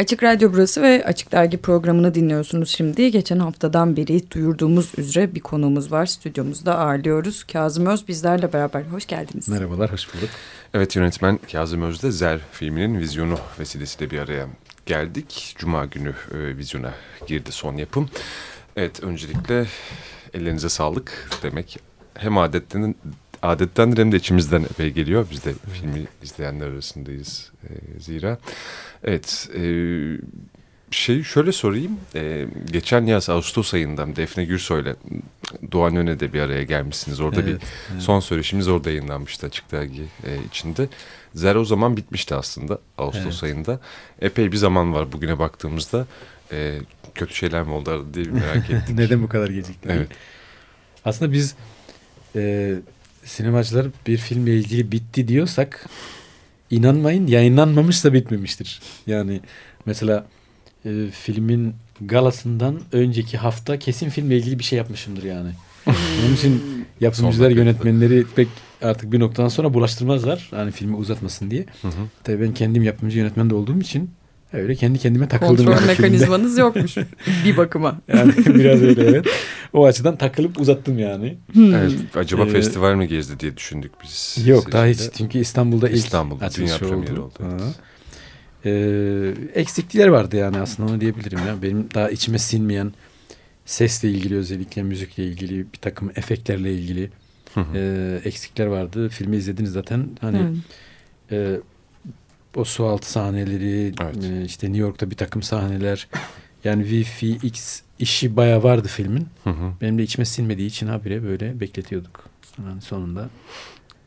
Açık Radyo burası ve Açık Dergi programını dinliyorsunuz şimdi. Geçen haftadan beri duyurduğumuz üzere bir konuğumuz var. Stüdyomuzda ağırlıyoruz. Kazım Öz bizlerle beraber. Hoş geldiniz. Merhabalar, hoş bulduk. Evet yönetmen Kazım Öz'de Zer filminin vizyonu vesilesiyle bir araya geldik. Cuma günü e, vizyona girdi son yapım. Evet öncelikle ellerinize sağlık demek hem adetten adettendir hem de içimizden epey geliyor. Biz de filmi izleyenler arasındayız e, zira. Evet e, şey şöyle sorayım. E, geçen yaz Ağustos ayında Defne Gürsoy'la Doğan Öne'de bir araya gelmişsiniz. Orada evet, bir evet. son söyleşimiz orada yayınlanmıştı açık dergi e, içinde. Zer o zaman bitmişti aslında Ağustos evet. ayında. Epey bir zaman var bugüne baktığımızda. E, kötü şeyler mi oldu diye merak ettik. Neden bu kadar gecikti? Evet. Aslında biz e, sinemacılar bir filmle ilgili bitti diyorsak inanmayın yayınlanmamışsa bitmemiştir. Yani mesela e, filmin galasından önceki hafta kesin filmle ilgili bir şey yapmışımdır yani. Onun için yapımcılar, yönetmenleri pek artık bir noktadan sonra bulaştırmazlar. Hani filmi uzatmasın diye. Hı hı. Tabii ben kendim yapımcı yönetmen de olduğum için öyle kendi kendime takıldım. Kontrol yani mekanizmanız filmde. yokmuş bir bakıma. Yani biraz öyle evet. O açıdan takılıp uzattım yani. Hmm. Evet, acaba ee, festival mi gezdi diye düşündük biz. Yok daha hiç çünkü İstanbul'da ilk İstanbul'da dünya premieri oldu. oldu. Ee, eksiklikler vardı yani aslında onu diyebilirim ya. Benim daha içime sinmeyen sesle ilgili özellikle müzikle ilgili bir takım efektlerle ilgili e, eksikler vardı. Filmi izlediniz zaten. Hani e, o su altı sahneleri evet. e, işte New York'ta bir takım sahneler yani VFX işi baya vardı filmin. Hı hı. Benim de içime sinmediği için habire böyle bekletiyorduk. Yani sonunda.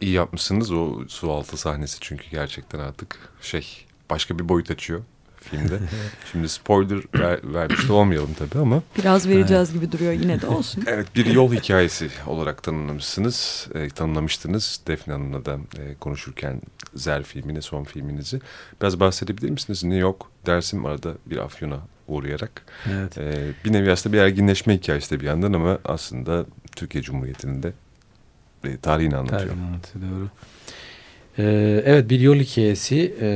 İyi yapmışsınız o su altı sahnesi çünkü gerçekten artık şey başka bir boyut açıyor filmde. Şimdi spoiler ver, vermiş de olmayalım tabii ama. Biraz vereceğiz gibi duruyor yine de olsun. evet bir yol hikayesi olarak tanımlamışsınız. E, tanımlamıştınız Defne Hanım'la da e, konuşurken Zer filmini, son filminizi. Biraz bahsedebilir misiniz? New York, Dersim arada bir Afyon'a uğrayarak. Evet. E, bir nevi aslında bir erginleşme hikayesi de bir yandan ama aslında Türkiye Cumhuriyeti'nin de e, tarihini anlatıyor. Tarihini anlatıyor doğru. Ee, evet bir yol hikayesi e,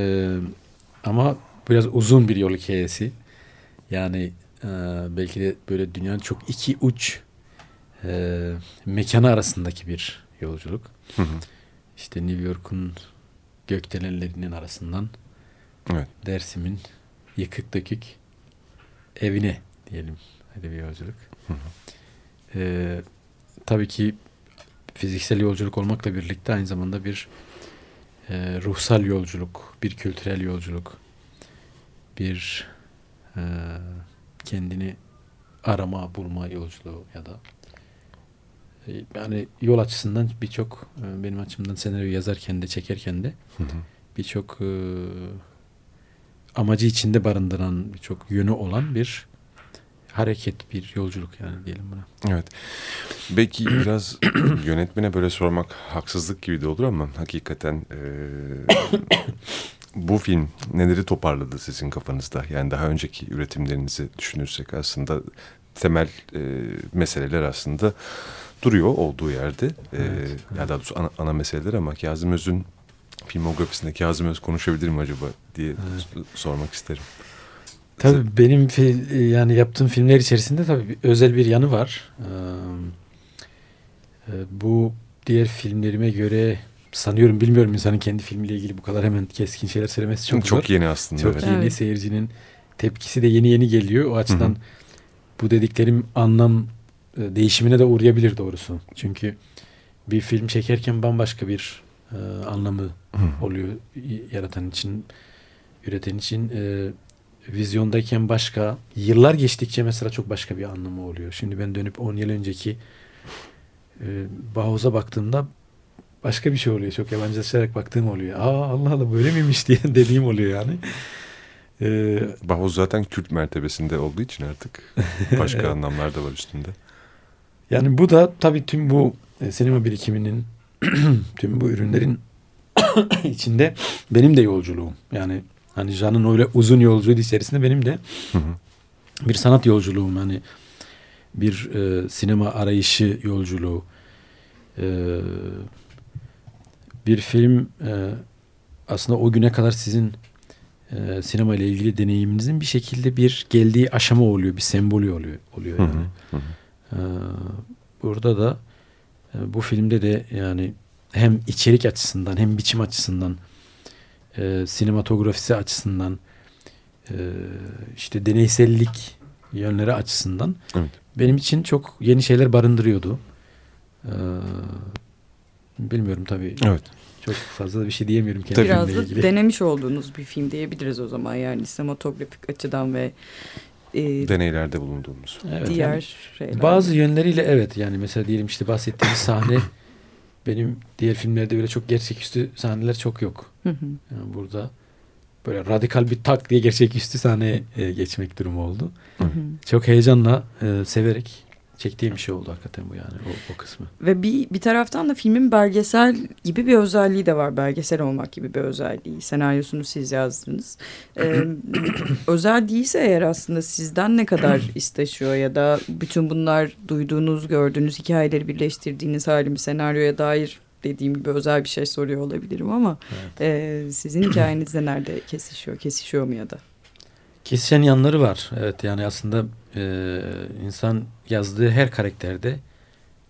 ama biraz uzun bir yol hikayesi. Yani e, belki de böyle dünyanın çok iki uç e, mekanı arasındaki bir yolculuk. Hı hı. İşte New York'un gökdelenlerinin arasından evet. Dersim'in yıkık dökük evine diyelim. Bir yolculuk. Hı hı. Ee, tabii ki fiziksel yolculuk olmakla birlikte aynı zamanda bir e, ruhsal yolculuk, bir kültürel yolculuk, bir e, kendini arama, bulma yolculuğu ya da yani yol açısından birçok e, benim açımdan senaryo yazarken de çekerken de birçok e, amacı içinde barındıran birçok yönü olan bir hareket bir yolculuk yani diyelim buna. Evet. Belki biraz yönetmene böyle sormak haksızlık gibi de olur ama hakikaten e, bu film neleri toparladı sizin kafanızda? Yani daha önceki üretimlerinizi düşünürsek aslında temel e, meseleler aslında duruyor olduğu yerde. E, evet, e, Ya daha doğrusu ana, ana meseleler ama Kazım Öz'ün filmografisinde Kazım Öz konuşabilir mi acaba diye evet. sormak isterim. Tabii benim yani yaptığım filmler içerisinde tabii özel bir yanı var. Ee, bu diğer filmlerime göre sanıyorum bilmiyorum insanın kendi filmiyle ilgili bu kadar hemen keskin şeyler söylemesi çok Çok zor. yeni aslında. Çok evet. yeni evet. seyircinin tepkisi de yeni yeni geliyor. O açıdan Hı-hı. bu dediklerim anlam e, değişimine de uğrayabilir doğrusu. Çünkü bir film çekerken bambaşka bir e, anlamı oluyor yaratan için, üreten için. E, vizyondayken başka, yıllar geçtikçe mesela çok başka bir anlamı oluyor. Şimdi ben dönüp 10 yıl önceki e, Bahuz'a baktığımda başka bir şey oluyor. Çok yabancılaşarak baktığım oluyor. Aa Allah Allah böyle miymiş diye dediğim oluyor yani. Ee, Bahuz zaten Kürt mertebesinde olduğu için artık başka anlamlar da var üstünde. Yani bu da tabii tüm bu e, sinema birikiminin tüm bu ürünlerin içinde benim de yolculuğum. Yani hani Jan'ın öyle uzun yolculuğu içerisinde benim de bir sanat yolculuğum. Yani bir e, sinema arayışı yolculuğu. E, bir film e, aslında o güne kadar sizin e, sinema ile ilgili deneyiminizin bir şekilde bir geldiği aşama oluyor, bir sembolü oluyor oluyor yani. Hı hı, Ee, burada da e, bu filmde de yani hem içerik açısından hem biçim açısından e, sinematografisi açısından e, işte deneysellik yönleri açısından Evet. benim için çok yeni şeyler barındırıyordu. Ee, bilmiyorum tabii. Evet. Çok fazla da bir şey diyemiyorum kendi Tabii. Biraz da ilgili. denemiş olduğunuz bir film diyebiliriz o zaman yani sinematografik açıdan ve e, Deneylerde bulunduğumuz. Evet, diğer yani şeyler. bazı yönleriyle evet yani mesela diyelim işte bahsettiğimiz sahne benim diğer filmlerde böyle çok gerçeküstü sahneler çok yok. Hı hı. Yani burada böyle radikal bir tak diye gerçeküstü sahneye e, geçmek durumu oldu. Hı hı. Çok heyecanla e, severek çektiğim bir şey oldu hakikaten bu yani o, o kısmı. Ve bir, bir taraftan da filmin belgesel gibi bir özelliği de var. Belgesel olmak gibi bir özelliği. Senaryosunu siz yazdınız. Ee, özel değilse eğer aslında sizden ne kadar isteşiyor ya da bütün bunlar duyduğunuz, gördüğünüz hikayeleri birleştirdiğiniz halimi senaryoya dair dediğim gibi özel bir şey soruyor olabilirim ama e, sizin hikayenizde nerede kesişiyor, kesişiyor mu ya da? Kesişen yanları var. Evet yani aslında e, insan yazdığı her karakterde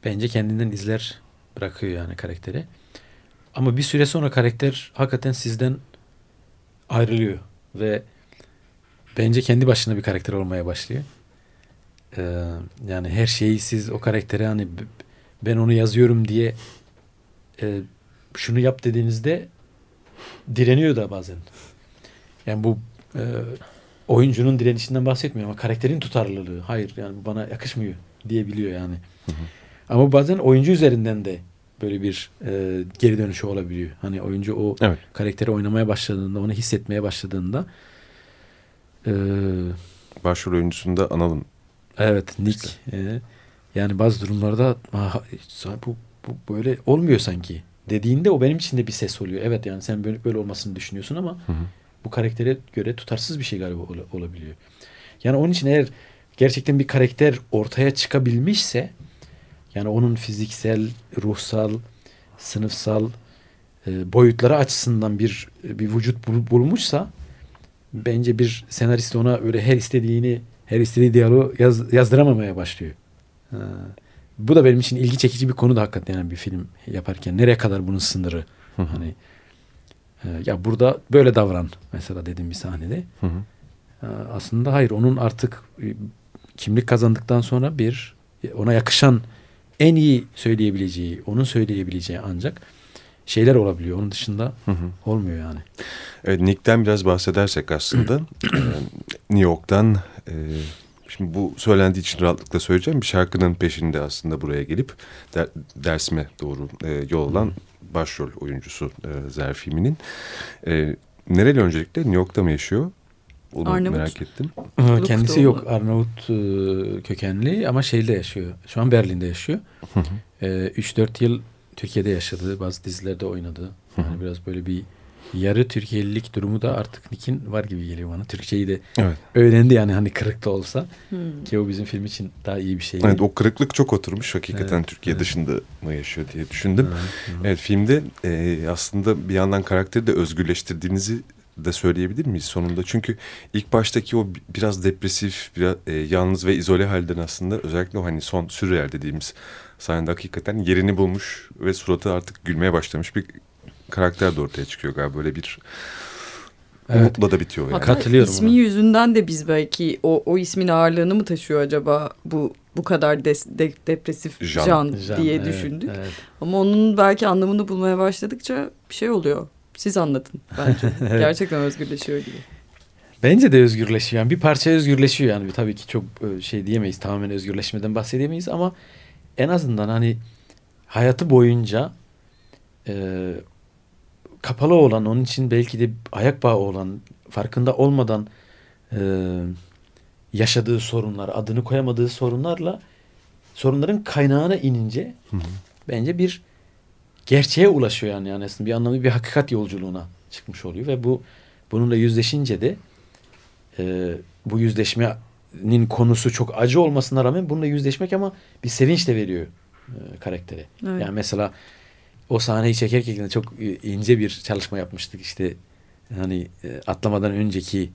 bence kendinden izler bırakıyor yani karakteri. Ama bir süre sonra karakter hakikaten sizden ayrılıyor ve bence kendi başına bir karakter olmaya başlıyor. E, yani her şeyi siz o karaktere hani ben onu yazıyorum diye e, şunu yap dediğinizde direniyor da bazen. Yani bu e, oyuncunun direnişinden bahsetmiyorum ama karakterin tutarlılığı. Hayır yani bana yakışmıyor diyebiliyor yani. Ama bazen oyuncu üzerinden de böyle bir e, geri dönüşü olabiliyor. Hani oyuncu o Evet. karakteri oynamaya başladığında, onu hissetmeye başladığında e, Başrol oyuncusunu da analım. evet Nick e, yani bazı durumlarda "Aa, bu, bu böyle olmuyor sanki dediğinde o benim için de bir ses oluyor. Evet yani sen böyle, böyle olmasını düşünüyorsun ama Hı hı. Bu karaktere göre tutarsız bir şey galiba ola- olabiliyor. Yani onun için eğer gerçekten bir karakter ortaya çıkabilmişse yani onun fiziksel, ruhsal, sınıfsal e, boyutları açısından bir bir vücut bul- bulmuşsa bence bir senarist ona öyle her istediğini her istediği diyaloğu yaz, yazdıramamaya başlıyor. Ha. Bu da benim için ilgi çekici bir konu da hakikaten yani bir film yaparken nereye kadar bunun sınırı Hı hı. hani e, ya burada böyle davran mesela dediğim bir sahnede. Hı hı. E, Aslında hayır onun artık e, kimlik kazandıktan sonra bir e, ona yakışan en iyi söyleyebileceği, onun söyleyebileceği ancak şeyler olabiliyor. Onun dışında Hı hı. olmuyor yani. Evet, Nick'ten biraz bahsedersek aslında e, New York'tan e, şimdi bu söylendiği için rahatlıkla söyleyeceğim bir şarkının peşinde aslında buraya gelip der, Dersim'e doğru e, yol alan başrol oyuncusu e, Zer filminin. E, nereli öncelikle New York'ta mı yaşıyor? Onu Arnavut. merak ettim. Kendisi yok Arnavut e, kökenli ama şeyde yaşıyor. Şu an Berlin'de yaşıyor. Hı hı. E, 3-4 yıl Türkiye'de yaşadı. Bazı dizilerde oynadı. Yani biraz böyle bir yarı Türkiye'lilik durumu da artık Nick'in var gibi geliyor bana. Türkçeyi de Evet. öğrendi yani hani kırık da olsa. Hmm. Ki o bizim film için daha iyi bir şey. evet, o kırıklık çok oturmuş. Hakikaten Evet, Türkiye evet. dışında mı yaşıyor diye düşündüm. Hı. Evet filmde e, aslında bir yandan karakteri de özgürleştirdiğinizi de söyleyebilir miyiz sonunda? Çünkü ilk baştaki o bi- biraz depresif, biraz e, yalnız ve izole halden aslında özellikle o hani son sürreal dediğimiz sahnede hakikaten yerini bulmuş ve suratı artık gülmeye başlamış bir karakter de ortaya çıkıyor galiba böyle bir Evet. umutla da bitiyor yani. Hatta Katılıyorum ismi ona. yüzünden de biz belki o, o ismin ağırlığını mı taşıyor acaba bu bu kadar des- de- depresif. Jean, Can, diye evet, düşündük. evet. Ama onun belki anlamını bulmaya başladıkça bir şey oluyor. Siz anlatın bence. Gerçekten özgürleşiyor gibi. Bence de özgürleşiyor. Yani bir parça özgürleşiyor yani. Tabii ki çok e, şey diyemeyiz. Tamamen özgürleşmeden bahsedemeyiz ama en azından hani hayatı boyunca e, kapalı olan, onun için belki de ayak bağı olan, farkında olmadan e, yaşadığı sorunlar, adını koyamadığı sorunlarla sorunların kaynağına inince Hı hı. bence bir gerçeğe ulaşıyor yani, yani aslında bir anlamda bir hakikat yolculuğuna çıkmış oluyor ve bu bununla yüzleşince de e, bu yüzleşmenin konusu çok acı olmasına rağmen bununla yüzleşmek ama bir sevinç de veriyor e, karaktere. Evet. Yani mesela o sahneyi çekerken çok e, ince bir çalışma yapmıştık işte hani e, atlamadan önceki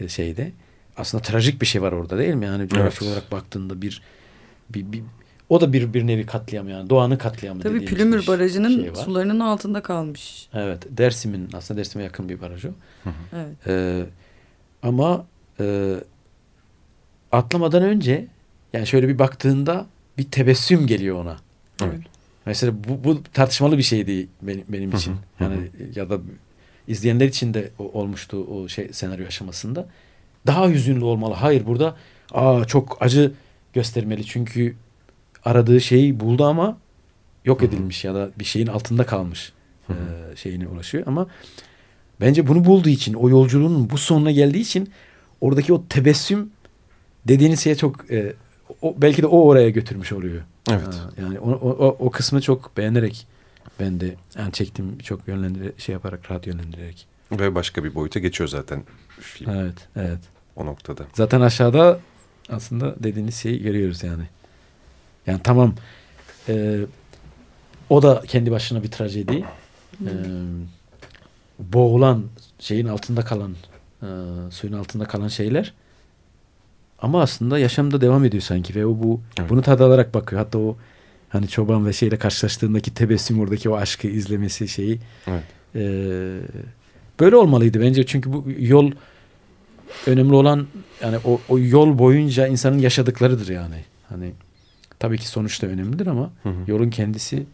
e, şeyde aslında trajik bir şey var orada değil mi? Yani coğrafi Evet. olarak baktığında bir, bir, bir o da bir bir nevi katliam yani doğanın katliamı Tabii Pülümür bir Barajı'nın şey var. sularının altında kalmış. Evet Dersim'in aslında Dersim'e yakın bir baraj o. Evet. Ee, ama e, atlamadan önce yani şöyle bir baktığında bir tebessüm geliyor ona. Evet. Mesela bu, bu tartışmalı bir şeydi benim, benim için. Hı hı, hı Yani ya da izleyenler için de olmuştu o şey senaryo aşamasında. Daha hüzünlü olmalı. Hayır burada aa çok acı göstermeli. Çünkü aradığı şeyi buldu ama yok edilmiş ya da bir şeyin altında kalmış e, şeyine ulaşıyor. Ama bence bunu bulduğu için o yolculuğun bu sonuna geldiği için oradaki o tebessüm dediğiniz şeye çok e, o, belki de o oraya götürmüş oluyor. Evet. Ha, yani o, o, o- kısmı çok beğenerek ben de yani çektim çok yönlendire şey yaparak rahat yönlendirerek. Ve başka bir boyuta geçiyor zaten film Evet, evet. o noktada. Zaten aşağıda aslında dediğiniz şeyi görüyoruz yani. Yani tamam e, o da kendi başına bir trajedi. E, boğulan şeyin altında kalan e, suyun altında kalan şeyler ama aslında yaşamda devam ediyor sanki ve o bu Evet. bunu tad alarak bakıyor. Hatta o hani çoban ve şeyle karşılaştığındaki tebessüm oradaki o aşkı izlemesi şeyi Evet. e, böyle olmalıydı bence çünkü bu yol önemli olan yani o, o yol boyunca insanın yaşadıklarıdır yani. Hani tabii ki sonuç da önemlidir ama Hı hı. yolun kendisi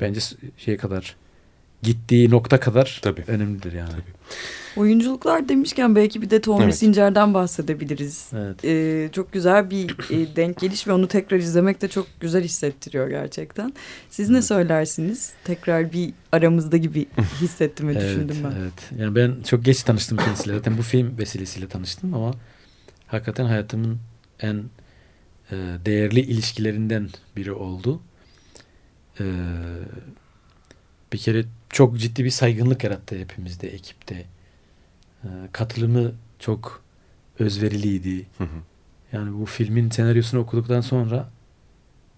bence s- şeye kadar gittiği nokta kadar Tabii. önemlidir yani. Oyunculuklar demişken belki bir de Tommy Evet. Sincer'den bahsedebiliriz. Evet. Ee, çok güzel bir e, denk geliş ve onu tekrar izlemek de çok güzel hissettiriyor gerçekten. Siz ne söylersiniz? Tekrar bir aramızda gibi hissettim ve Evet, düşündüm ben. evet. Yani ben çok geç tanıştım kendisiyle. Zaten bu film vesilesiyle tanıştım ama hakikaten hayatımın en e, değerli ilişkilerinden biri oldu. E, bir kere çok ciddi bir saygınlık yarattı hepimizde, ekipte. E, katılımı çok özveriliydi. Hı hı. Yani bu filmin senaryosunu okuduktan sonra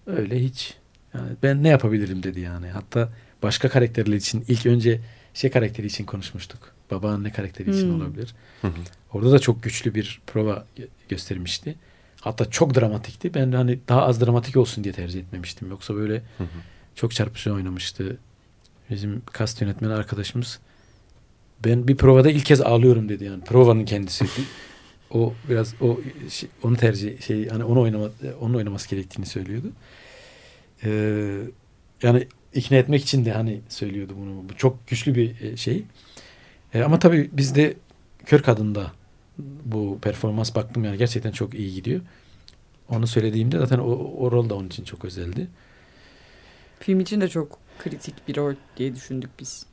öyle hiç yani ben ne yapabilirim dedi yani. Hatta başka karakterler için ilk önce şey karakteri için konuşmuştuk. Babaanne karakteri için Hmm. olabilir. Hı hı. Orada da çok güçlü bir prova gö- göstermişti. Hatta çok dramatikti. Ben hani daha az dramatik olsun diye tercih etmemiştim. Yoksa böyle Hı hı. çok çarpıcı oynamıştı. Bizim kast yönetmeni arkadaşımız ben bir provada ilk kez ağlıyorum dedi yani. Provanın kendisi. o biraz o şey- onu tercih şey hani onu oynama onun oynaması gerektiğini söylüyordu. Ee, yani ikna etmek için de hani söylüyordu bunu. Bu çok güçlü bir e, şey. E, ama tabii bizde Kör Kadın'da bu performans baktım yani gerçekten çok iyi gidiyor. Onu söylediğimde zaten o, o rol da onun için çok özeldi. Film için de çok kritik bir rol diye düşündük biz.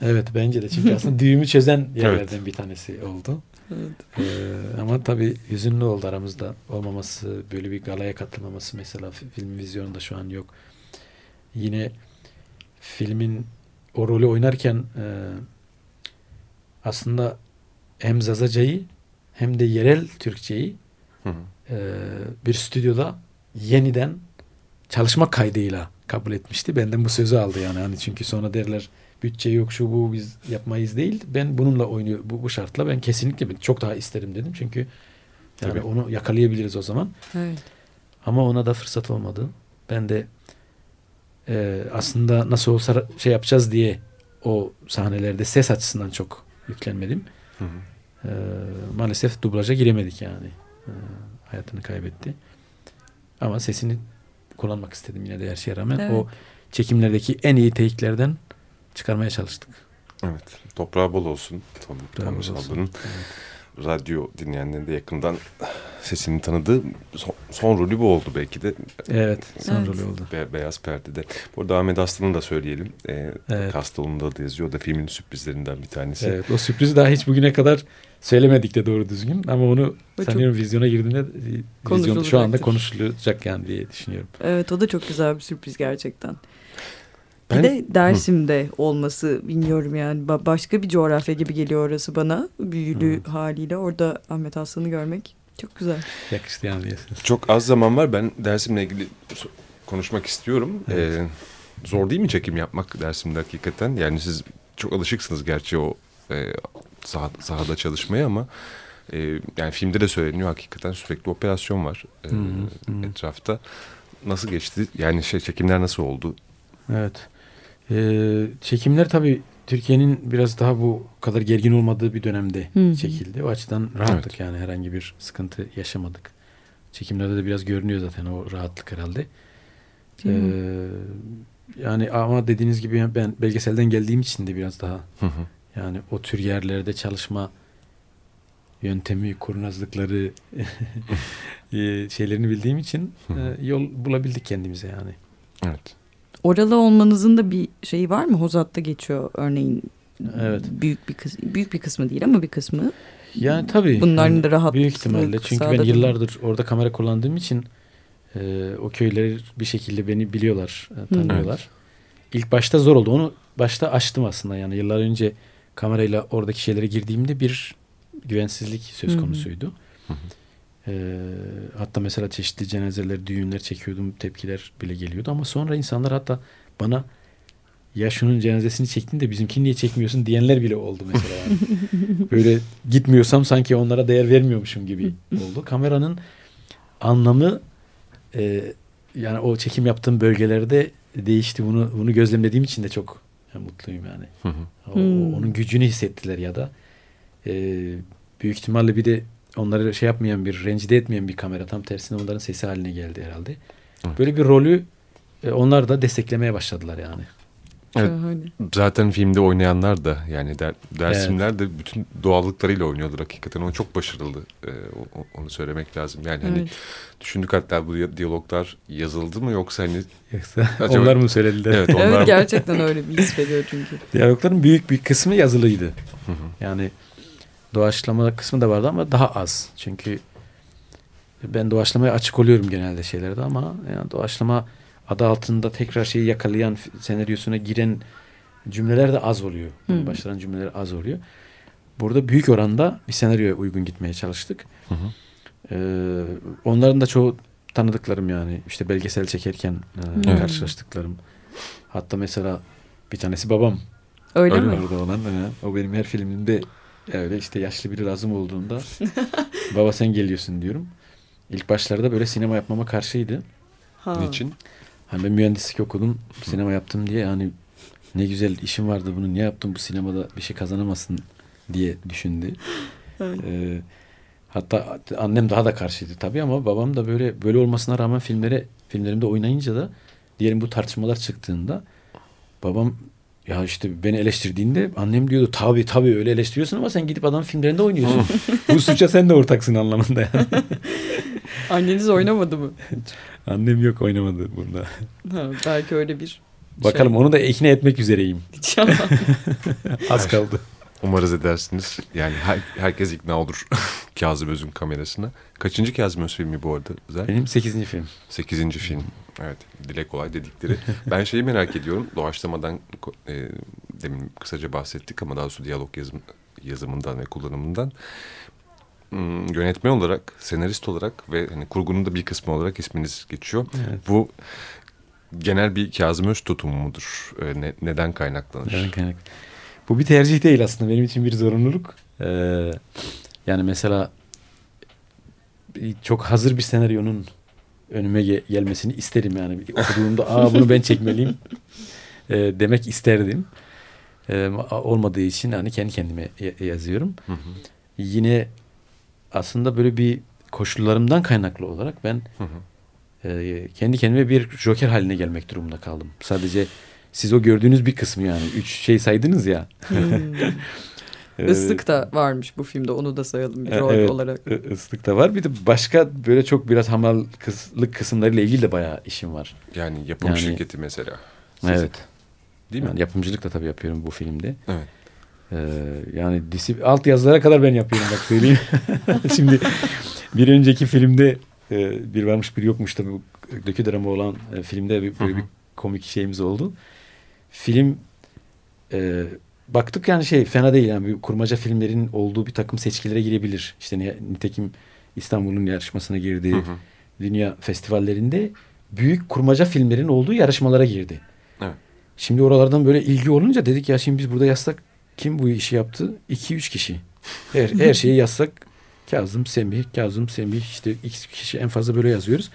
Evet bence de çünkü aslında düğümü çözen yerlerden bir tanesi oldu. Evet. Ee, ama tabii hüzünlü oldu aramızda olmaması, böyle bir galaya katılmaması mesela fi- film vizyonunda şu an yok. Yine filmin o rolü oynarken e, aslında hem Zazaca'yı hem de yerel Türkçeyi Hı hı. e, bir stüdyoda yeniden çalışma kaydıyla kabul etmişti. Benden bu sözü aldı yani. Hani çünkü sonra derler bütçe yok şu bu biz yapmayız değil. Ben bununla oynuyor bu, bu şartla ben kesinlikle ben çok daha isterim dedim. Çünkü yani Tabii. onu yakalayabiliriz o zaman. Evet. Ama ona da fırsat olmadı. Ben de e, aslında nasıl olsa şey yapacağız diye o sahnelerde ses açısından çok yüklenmedim. Hı hı. E, maalesef dublaja giremedik yani. E, hayatını kaybetti. Ama sesini kullanmak istedim yine de her şeye rağmen. Evet. O çekimlerdeki en iyi teyiklerden çıkarmaya çalıştık. Evet. Toprağı bol olsun. Saldır'ın Evet. radyo dinleyenlerin de yakından sesini tanıdığı son, son rolü bu oldu belki de. Evet, son Evet. rolü oldu. Be- Beyaz Perde'de. Bu arada Ahmet Aslan'ı da söyleyelim. Ee, Evet. Kastalon'da da yazıyor. O da filmin sürprizlerinden bir tanesi. Evet, o sürprizi daha hiç bugüne kadar söylemedik de doğru düzgün ama onu O sanıyorum vizyona girdiğinde e, vizyon şu anda konuşulacak yani diye düşünüyorum. Evet o da çok güzel bir sürpriz gerçekten. Ben- bir de Dersim'de olması bilmiyorum yani Ba- başka bir coğrafya gibi geliyor orası bana büyülü haliyle orada Ahmet Aslan'ı görmek çok güzel. Yakıştı yani. Çok az zaman var. Ben Dersim'le ilgili konuşmak istiyorum. Evet. Ee, zor değil mi çekim yapmak Dersim'de hakikaten? Yani siz çok alışıksınız gerçi o e, sah sahada çalışmayı ama e, yani filmde de söyleniyor hakikaten sürekli operasyon var e, hı hı. etrafta. Nasıl geçti? Yani şey çekimler nasıl oldu? Evet. Ee, çekimler tabii Türkiye'nin biraz daha bu kadar gergin olmadığı bir dönemde Hı-hı. çekildi. O açıdan rahattık evet. yani herhangi bir sıkıntı yaşamadık. Çekimlerde de biraz görünüyor zaten o rahatlık herhalde. Ee, yani ama dediğiniz gibi ben belgeselden geldiğim için de biraz daha hı hı. Yani o tür yerlerde çalışma yöntemi, kurnazlıkları e, şeylerini bildiğim için e, yol bulabildik kendimize yani. Evet. Oralı olmanızın da bir şeyi var mı? Hozat'ta geçiyor örneğin. Evet. Büyük bir kısmı, büyük bir kısmı değil ama bir kısmı. Yani tabii. Bunların yani da rahat büyük ihtimalle. Çünkü ben yıllardır orada kamera kullandığım için e, o köyler bir şekilde beni biliyorlar, e, tanıyorlar. Evet. İlk başta zor oldu. Onu başta açtım aslında yani yıllar önce kamerayla oradaki şeylere girdiğimde bir güvensizlik söz konusuydu. Hı hı. E, hatta mesela çeşitli cenazeler, düğünler çekiyordum. Tepkiler bile geliyordu. Ama sonra insanlar hatta bana ya şunun cenazesini çektin de bizimkini niye çekmiyorsun diyenler bile oldu mesela. Yani. Böyle gitmiyorsam sanki onlara değer vermiyormuşum gibi oldu. Kameranın anlamı e, yani o çekim yaptığım bölgelerde değişti. Bunu bunu gözlemlediğim için de çok yani mutluyum yani. O, hmm. onun gücünü hissettiler ya da e, büyük ihtimalle bir de onları şey yapmayan bir rencide etmeyen bir kamera tam tersine onların sesi haline geldi herhalde. Evet. Böyle bir rolü e, onlar da desteklemeye başladılar yani. Evet, zaten filmde oynayanlar da yani Der, Dersimler evet. de bütün doğallıklarıyla oynuyorlar hakikaten. O çok başarılı. Ee, onu söylemek lazım. Yani hani evet. hani düşündük hatta bu diyaloglar yazıldı mı yoksa hani yoksa acaba... onlar mı söylediler? Evet, onlar evet gerçekten öyle bir his veriyor çünkü. Diyalogların büyük bir kısmı yazılıydı. yani doğaçlama kısmı da vardı ama daha az. Çünkü ben doğaçlamaya açık oluyorum genelde şeylerde ama yani doğaçlama adı altında tekrar şeyi yakalayan senaryosuna giren cümleler de az oluyor. Yani başlayan cümleler az oluyor. Burada büyük oranda bir senaryoya uygun gitmeye çalıştık. Hı hı. Ee, onların da çoğu tanıdıklarım yani. işte belgesel çekerken e, karşılaştıklarım. Hatta mesela bir tanesi babam. Öyle, Öyle mi? Orada olan. E, o benim her filmimde öyle işte yaşlı biri lazım olduğunda baba sen geliyorsun diyorum. İlk başlarda böyle sinema yapmama karşıydı. Ha. Niçin? Hani ben mühendislik okudum, sinema yaptım diye hani ne güzel işim vardı bunu niye yaptım bu sinemada bir şey kazanamazsın diye düşündü. Ee, hatta annem daha da karşıydı tabii ama babam da böyle böyle olmasına rağmen filmlere filmlerimde oynayınca da diyelim bu tartışmalar çıktığında babam ya işte beni eleştirdiğinde annem diyordu tabii tabii öyle eleştiriyorsun ama sen gidip adam filmlerinde oynuyorsun. bu suça sen de ortaksın anlamında yani. Anneniz oynamadı mı? Annem yok oynamadı bunda. Ha, belki öyle bir Bakalım şey. onu da ikna etmek üzereyim. Az kaldı. Umarız edersiniz. Yani her, herkes ikna olur Kazım Öz'ün kamerasına. Kaçıncı Kazım Öz filmi bu arada? Güzel. Benim sekizinci film. Sekizinci film. Evet. Dile kolay dedikleri. ben şeyi merak ediyorum. Doğaçlamadan e, demin kısaca bahsettik ama daha sonra diyalog yazım, yazımından ve kullanımından. Hmm, yönetmen olarak, senarist olarak ve hani kurgunun da bir kısmı olarak isminiz geçiyor. Evet. Bu genel bir Kazım Öz tutumu mudur? Ee, ne, neden kaynaklanır? Neden kaynak? Bu bir tercih değil aslında. Benim için bir zorunluluk. Ee, yani mesela çok hazır bir senaryonun önüme ge gelmesini isterim yani. Okuduğumda aa bunu ben çekmeliyim e, demek isterdim. E, olmadığı için hani kendi kendime yazıyorum. Hı hı. Yine aslında böyle bir koşullarımdan kaynaklı olarak ben hı hı. E, kendi kendime bir joker haline gelmek durumunda kaldım. Sadece siz o gördüğünüz bir kısmı yani. Üç şey saydınız ya. Hmm. Islık da varmış bu filmde onu da sayalım bir rol evet, olarak. Islık da var bir de başka böyle çok biraz hamallık kısımlarıyla ilgili de bayağı işim var. Yani yapım yani, şirketi mesela. Sizin. Evet. Değil mi? Yani yapımcılık da tabii yapıyorum bu filmde. Evet. Ee, yani disi, alt yazılara kadar ben yapıyorum bak söyleyeyim. Şimdi bir önceki filmde e, bir varmış bir yokmuş tabii bu dökü drama olan e, filmde bir, böyle bir komik şeyimiz oldu. Film e, baktık yani şey fena değil yani bir kurmaca filmlerin olduğu bir takım seçkilere girebilir. İşte nitekim İstanbul'un yarışmasına girdi. Hı hı. Dünya festivallerinde büyük kurmaca filmlerin olduğu yarışmalara girdi. Evet. Şimdi oralardan böyle ilgi olunca dedik ya şimdi biz burada yazsak kim bu işi yaptı? 2-3 kişi. Her, her şeyi yazsak Kazım Semih, Kazım Semih işte x kişi en fazla böyle yazıyoruz.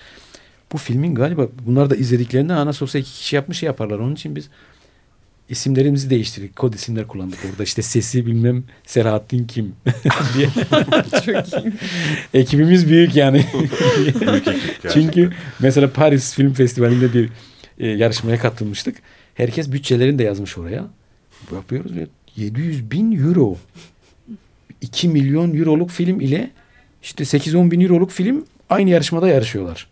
Bu filmin galiba bunlar da izlediklerinde ana olsa iki kişi yapmış şey yaparlar. Onun için biz isimlerimizi değiştirdik. Kod isimler kullandık orada. İşte sesi bilmem Selahattin kim diye. Çok iyi. Ekibimiz büyük yani. büyük ekip Çünkü mesela Paris Film Festivali'nde bir e, yarışmaya katılmıştık. Herkes bütçelerini de yazmış oraya. Yapıyoruz ya 700 bin euro. 2 milyon euroluk film ile işte 8-10 bin euroluk film aynı yarışmada yarışıyorlar.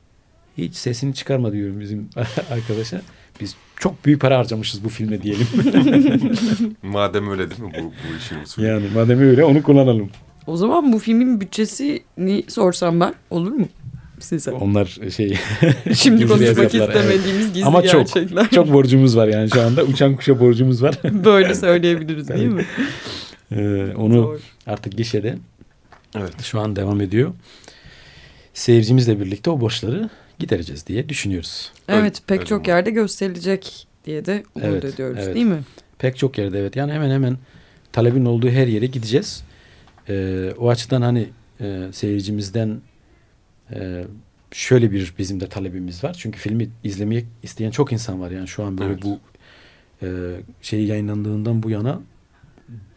Hiç sesini çıkarma diyorum bizim arkadaşa. Biz çok büyük para harcamışız bu filme diyelim. madem öyle değil mi bu, bu işin usulü? Yani madem öyle onu kullanalım. O zaman bu filmin bütçesini sorsam ben olur mu? Size. Onlar şey... Şimdi konuşmak istemediğimiz evet. gizli Ama gerçekler. çok, çok borcumuz var yani şu anda. Uçan kuşa borcumuz var. Böyle söyleyebiliriz değil mi? Ee, onu Doğru. artık gişede evet. şu an devam ediyor. Seyircimizle birlikte o borçları gidereceğiz diye düşünüyoruz. Evet öyle, pek öyle çok mi? yerde gösterilecek diye de umut evet, ediyoruz evet. değil mi? Pek çok yerde evet yani hemen hemen talebin olduğu her yere gideceğiz. Ee, o açıdan hani e, seyircimizden e, şöyle bir bizim de talebimiz var. Çünkü filmi izlemeyi isteyen çok insan var yani şu an böyle evet. bu e, şeyi yayınlandığından bu yana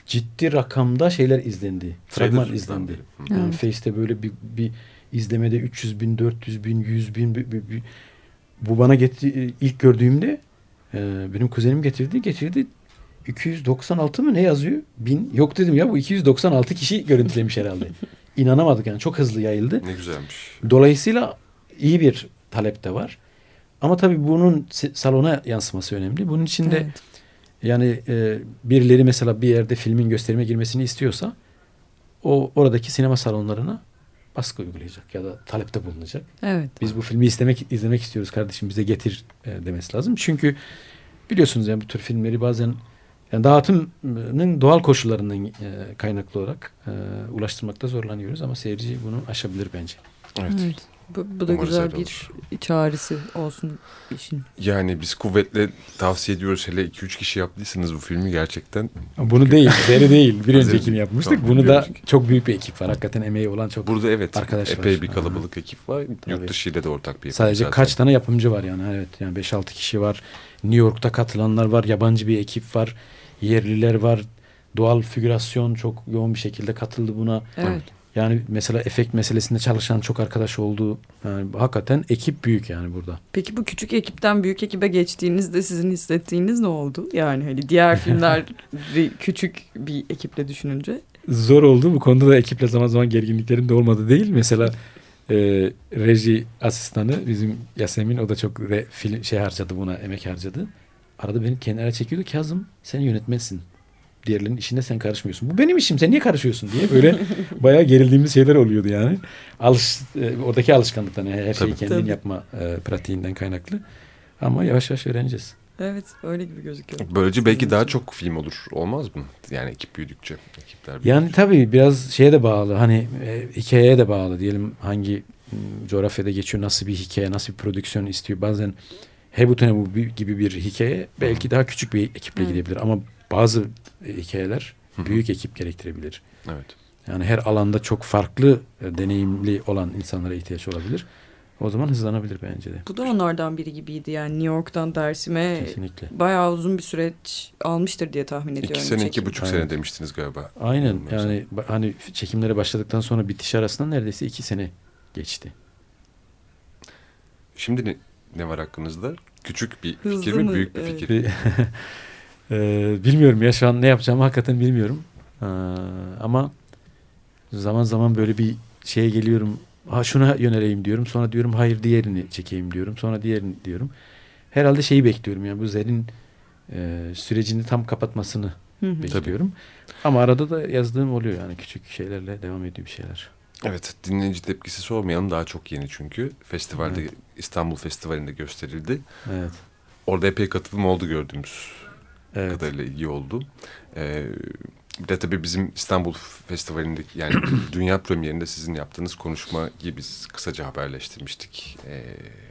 ciddi rakamda şeyler izlendi. Fragman izlendi. Yani evet. Face'te böyle bir, bir izlemede 300 bin, 400 bin, 100 bin bir, bir, bir, bu bana getir, ilk gördüğümde e, benim kuzenim getirdi getirdi 296 mı ne yazıyor? Bin yok dedim ya bu 296 kişi görüntülemiş herhalde. İnanamadık yani çok hızlı yayıldı. Ne güzelmiş. Dolayısıyla iyi bir talep de var. Ama tabii bunun salona yansıması önemli. Bunun için de evet. yani e, birileri mesela bir yerde filmin gösterime girmesini istiyorsa o oradaki sinema salonlarına baskı uygulayacak ya da talepte bulunacak. Evet. Biz bu filmi izlemek izlemek istiyoruz kardeşim bize getir e, demesi lazım. Çünkü biliyorsunuz yani bu tür filmleri bazen yani dağıtımın doğal koşullarından e, kaynaklı olarak e, ulaştırmakta zorlanıyoruz ama seyirci bunu aşabilir bence. Evet. evet. Bu, bu da Umarız güzel bir çağrısı olsun işin. Yani biz kuvvetle tavsiye ediyoruz. Hele 2-3 kişi yaptıysanız bu filmi gerçekten. Bunu değil. Zeri değil. Bir öncekini yapmıştık. Tamam, Bunu da önceki. çok büyük bir ekip var. Hakikaten emeği olan çok Burada evet arkadaş epey var. bir kalabalık Aha. ekip var. Tabii. Yurt dışı ile de ortak bir Sadece zaten. kaç tane yapımcı var yani. Evet yani 5-6 kişi var. New York'ta katılanlar var. Yabancı bir ekip var. Yerliler var. Doğal figürasyon çok yoğun bir şekilde katıldı buna. Evet. Yani mesela efekt meselesinde çalışan çok arkadaş oldu. Yani hakikaten ekip büyük yani burada. Peki bu küçük ekipten büyük ekibe geçtiğinizde sizin hissettiğiniz ne oldu? Yani hani diğer filmler küçük bir ekiple düşününce. Zor oldu. Bu konuda da ekiple zaman zaman gerginliklerim de olmadı değil. Mesela e, reji asistanı bizim Yasemin o da çok re, film, şey harcadı buna emek harcadı. Arada beni kenara çekiyordu. Kazım sen yönetmensin diğerlerinin işine sen karışmıyorsun. Bu benim işim sen niye karışıyorsun diye böyle bayağı gerildiğimiz şeyler oluyordu yani. Alış, e, oradaki alışkanlıktan yani her şeyi kendin Tabii. yapma e, pratiğinden kaynaklı. Ama yavaş yavaş öğreneceğiz. Evet öyle gibi gözüküyor. Böylece belki daha çok film olur olmaz mı? Yani ekip büyüdükçe. Ekipler büyüdükçe. Yani tabii biraz şeye de bağlı hani e, hikayeye de bağlı diyelim hangi coğrafyada geçiyor nasıl bir hikaye nasıl bir prodüksiyon istiyor. Bazen Hebutene bu gibi bir hikaye belki daha küçük bir ekiple Hı. gidebilir ama bazı e, hikayeler büyük ekip gerektirebilir. Evet. Yani her alanda çok farklı e, deneyimli olan insanlara ihtiyaç olabilir. O zaman hızlanabilir bence de. Bu da onlardan biri gibiydi yani New York'tan Dersim'e Kesinlikle. bayağı uzun bir süreç almıştır diye tahmin ediyorum. İki sene, iki buçuk sene demiştiniz galiba. Aynen yani hani çekimlere başladıktan sonra bitiş arasında neredeyse iki sene geçti. Şimdi ne, ne var hakkınızda? Küçük bir Hızlı fikir mi, büyük bir evet. fikir? Ee, bilmiyorum ya şu an ne yapacağımı hakikaten bilmiyorum. Ee, ama zaman zaman böyle bir şeye geliyorum. Ha şuna yöneleyim diyorum. Sonra diyorum hayır diğerini çekeyim diyorum. Sonra diğerini diyorum. Herhalde şeyi bekliyorum yani bu Zer'in e, sürecini tam kapatmasını hı bekliyorum. Ama arada da yazdığım oluyor yani küçük şeylerle devam ediyor bir şeyler. Evet dinleyici tepkisi sormayalım daha çok yeni çünkü. Festivalde evet. İstanbul Festivali'nde gösterildi. Evet. Orada epey katılım oldu gördüğümüz evet. kadarıyla iyi oldu. Ee, bir de tabii bizim İstanbul Festivali'ndeki yani dünya premierinde sizin yaptığınız konuşma gibi biz kısaca haberleştirmiştik e,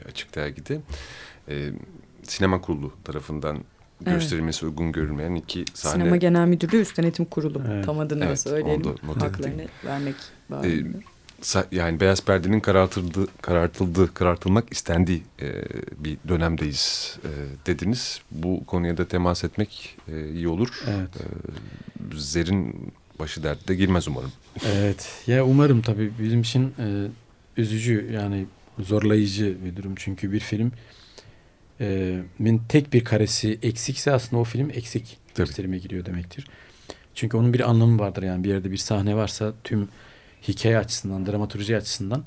Açık Dergi'de. E, sinema kurulu tarafından gösterilmesi evet. uygun görülmeyen iki sahne. Sinema Genel Müdürlüğü Üst Denetim Kurulu. Evet. Tam adını evet, söyleyelim. Haklarını vermek Ee, yani beyaz perdenin karartıldığı, karartıldığı, karartılmak istendiği e, bir dönemdeyiz e, dediniz. Bu konuya da temas etmek e, iyi olur. Evet. E, Zer'in başı dertte girmez umarım. Evet. Ya umarım tabii bizim için e, üzücü yani zorlayıcı bir durum. Çünkü bir film e, min tek bir karesi eksikse aslında o film eksik tabii. gösterime giriyor demektir. Çünkü onun bir anlamı vardır yani bir yerde bir sahne varsa tüm hikaye açısından, dramaturji açısından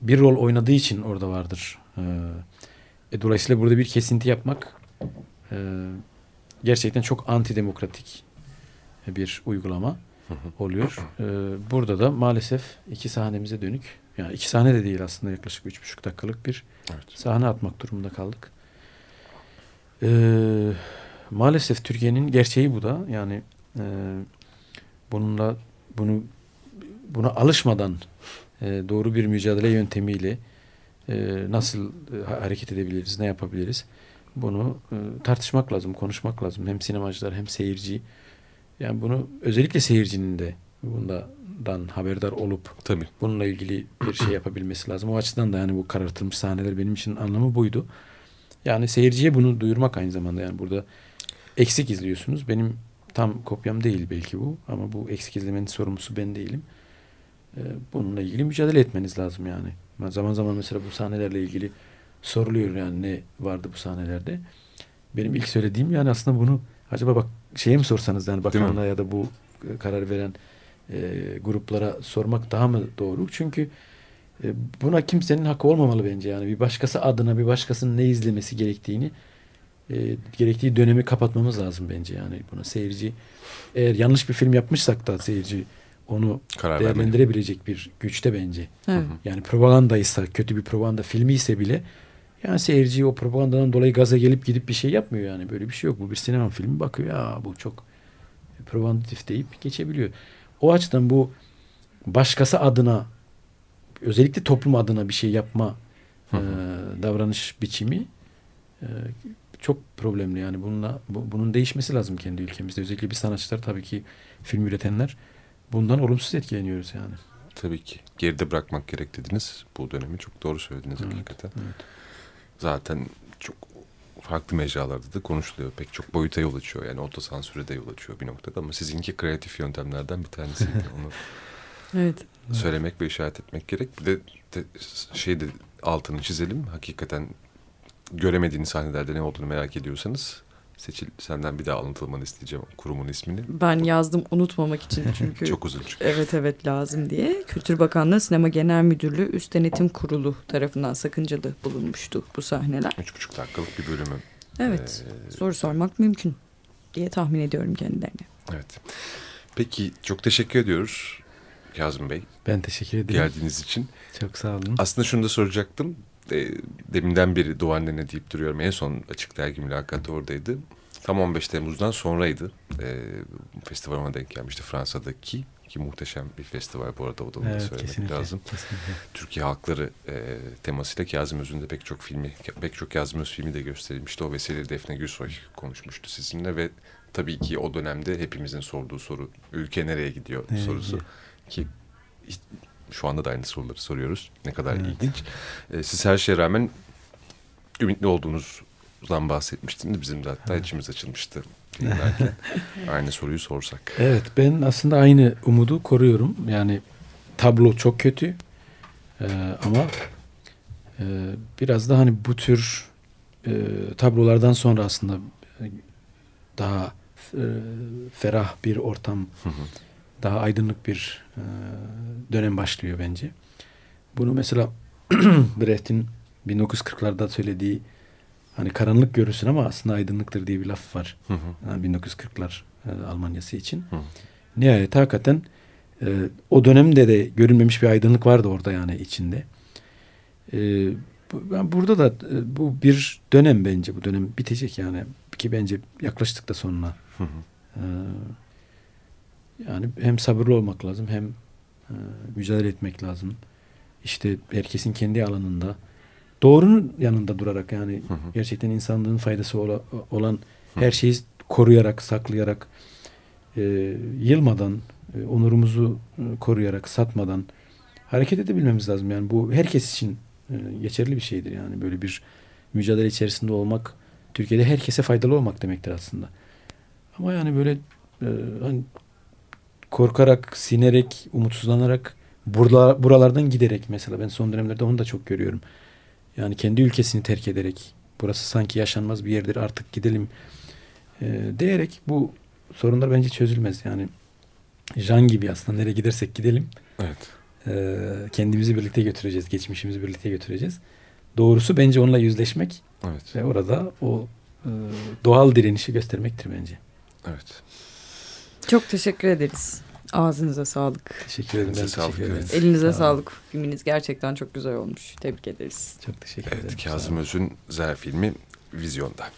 bir rol oynadığı için orada vardır. Ee, e, dolayısıyla burada bir kesinti yapmak e, gerçekten çok antidemokratik bir uygulama oluyor. Ee, burada da maalesef iki sahnemize dönük, yani iki sahne de değil aslında yaklaşık üç buçuk dakikalık bir evet. sahne atmak durumunda kaldık. Ee, maalesef Türkiye'nin gerçeği bu da. Yani e, bununla bunu buna alışmadan e, doğru bir mücadele yöntemiyle e, nasıl e, hareket edebiliriz, ne yapabiliriz? Bunu e, tartışmak lazım, konuşmak lazım. Hem sinemacılar hem seyirci. Yani bunu özellikle seyircinin de bundan haberdar olup Tabii. bununla ilgili bir şey yapabilmesi lazım. O açıdan da yani bu karartılmış sahneler benim için anlamı buydu. Yani seyirciye bunu duyurmak aynı zamanda yani burada eksik izliyorsunuz. Benim tam kopyam değil belki bu ama bu eksik izlemenin sorumlusu ben değilim. Ee, bununla ilgili mücadele etmeniz lazım yani. Zaman zaman mesela bu sahnelerle ilgili soruluyor yani ne vardı bu sahnelerde. Benim ilk söylediğim yani aslında bunu acaba bak şeye mi sorsanız yani bakanlığa ya da bu e, karar veren e, gruplara sormak daha mı doğru? Çünkü buna kimsenin hakkı olmamalı bence yani bir başkası adına bir başkasının ne izlemesi gerektiğini e, gerektiği dönemi kapatmamız lazım bence yani buna seyirci eğer yanlış bir film yapmışsak da seyirci onu Karar değerlendirebilecek vermeli. bir güçte bence. Evet. Yani propagandaysa, kötü bir propaganda filmi ise bile yani seyirci o propagandadan dolayı gaza gelip gidip bir şey yapmıyor yani. Böyle bir şey yok. Bu bir sinema filmi bakıyor ya bu çok propagandatif deyip geçebiliyor. O açıdan bu başkası adına özellikle toplum adına bir şey yapma e, davranış biçimi e, çok problemli yani bununla bu, bunun değişmesi lazım kendi ülkemizde özellikle bir sanatçılar tabii ki film üretenler bundan olumsuz etkileniyoruz yani. Tabii ki. Geride bırakmak gerek dediniz. Bu dönemi çok doğru söylediniz evet, hakikaten. Evet. Zaten çok farklı mecralarda da konuşuluyor. Pek çok boyuta yol açıyor. Yani otosansüre de yol açıyor bir noktada. Ama sizinki kreatif yöntemlerden bir tanesiydi. Onu evet. Söylemek ve işaret etmek gerek. Bir de, de şey de altını çizelim. Hakikaten göremediğiniz sahnelerde ne olduğunu merak ediyorsanız Seçil senden bir daha anlatılmanı isteyeceğim kurumun ismini. Ben yazdım unutmamak için çünkü. Çok uzun çünkü. Evet evet lazım diye. Kültür Bakanlığı Sinema Genel Müdürlüğü Üst Denetim Kurulu tarafından sakıncalı bulunmuştu bu sahneler. Üç buçuk dakikalık bir bölümü. Evet ee, soru sormak mümkün diye tahmin ediyorum kendilerine. Evet. Peki çok teşekkür ediyoruz Kazım Bey. Ben teşekkür ederim. Geldiğiniz için. Çok sağ olun. Aslında şunu da soracaktım e, deminden beri Doğu Annene deyip duruyorum. En son açık dergi mülakatı oradaydı. Tam 15 Temmuz'dan sonraydı. E, festivalime denk gelmişti Fransa'daki. Ki muhteşem bir festival bu arada o da evet, söylemek kesinlikle, lazım. Kesinlikle. Türkiye halkları e, temasıyla Kazım Öz'ün de pek çok filmi, pek çok Kazım Öz filmi de gösterilmişti. O vesileyle Defne Gülsoy konuşmuştu sizinle ve tabii ki o dönemde hepimizin sorduğu soru ülke nereye gidiyor evet, sorusu. Ki şu anda da aynı soruları soruyoruz. Ne kadar evet. ilginç. Ee, siz her şeye rağmen ümitli olduğunuzdan bahsetmiştiniz. Bizim de hatta evet. içimiz açılmıştı. aynı soruyu sorsak. Evet ben aslında aynı umudu koruyorum. Yani tablo çok kötü. Ee, ama e, biraz da hani bu tür e, tablolardan sonra aslında daha e, ferah bir ortam hı hı daha aydınlık bir e, dönem başlıyor bence. Bunu mesela Brecht'in 1940'larda söylediği hani karanlık görürsün ama aslında aydınlıktır diye bir laf var. Hı hı. Yani 1940'lar e, Almanyası için. Hı. Nihayet hakikaten e, o dönemde de görünmemiş bir aydınlık vardı orada yani içinde. E, bu, burada da e, bu bir dönem bence. Bu dönem bitecek yani. Ki bence yaklaştık da sonuna. Hı hı. E, yani hem sabırlı olmak lazım hem e, mücadele etmek lazım. İşte herkesin kendi alanında doğrunun yanında durarak yani hı hı. gerçekten insanlığın faydası ola, olan Her şeyi koruyarak, saklayarak, e, yılmadan, e, onurumuzu e, koruyarak, satmadan hareket edebilmemiz lazım. Yani bu herkes için e, geçerli bir şeydir. Yani böyle bir mücadele içerisinde olmak, Türkiye'de herkese faydalı olmak demektir aslında. Ama yani böyle e, hani korkarak, sinerek, umutsuzlanarak burada, buralardan giderek mesela ben son dönemlerde onu da çok görüyorum. Yani kendi ülkesini terk ederek burası sanki yaşanmaz bir yerdir artık gidelim e, diyerek bu sorunlar bence çözülmez. Yani Jan gibi aslında nereye gidersek gidelim. Evet. E, kendimizi birlikte götüreceğiz, geçmişimizi birlikte götüreceğiz. Doğrusu bence onunla yüzleşmek Evet. ve orada o e, doğal direnişi göstermektir bence. Evet. Çok teşekkür ederiz. Ağzınıza sağlık. Teşekkür ederim. Elinize sağlık, teşekkür ederim. Elinize olun. sağlık. Filminiz gerçekten çok güzel olmuş. Tebrik ederiz. Çok teşekkür Evet, ederim. Kazım. Öz'ün Zer filmi vizyonda.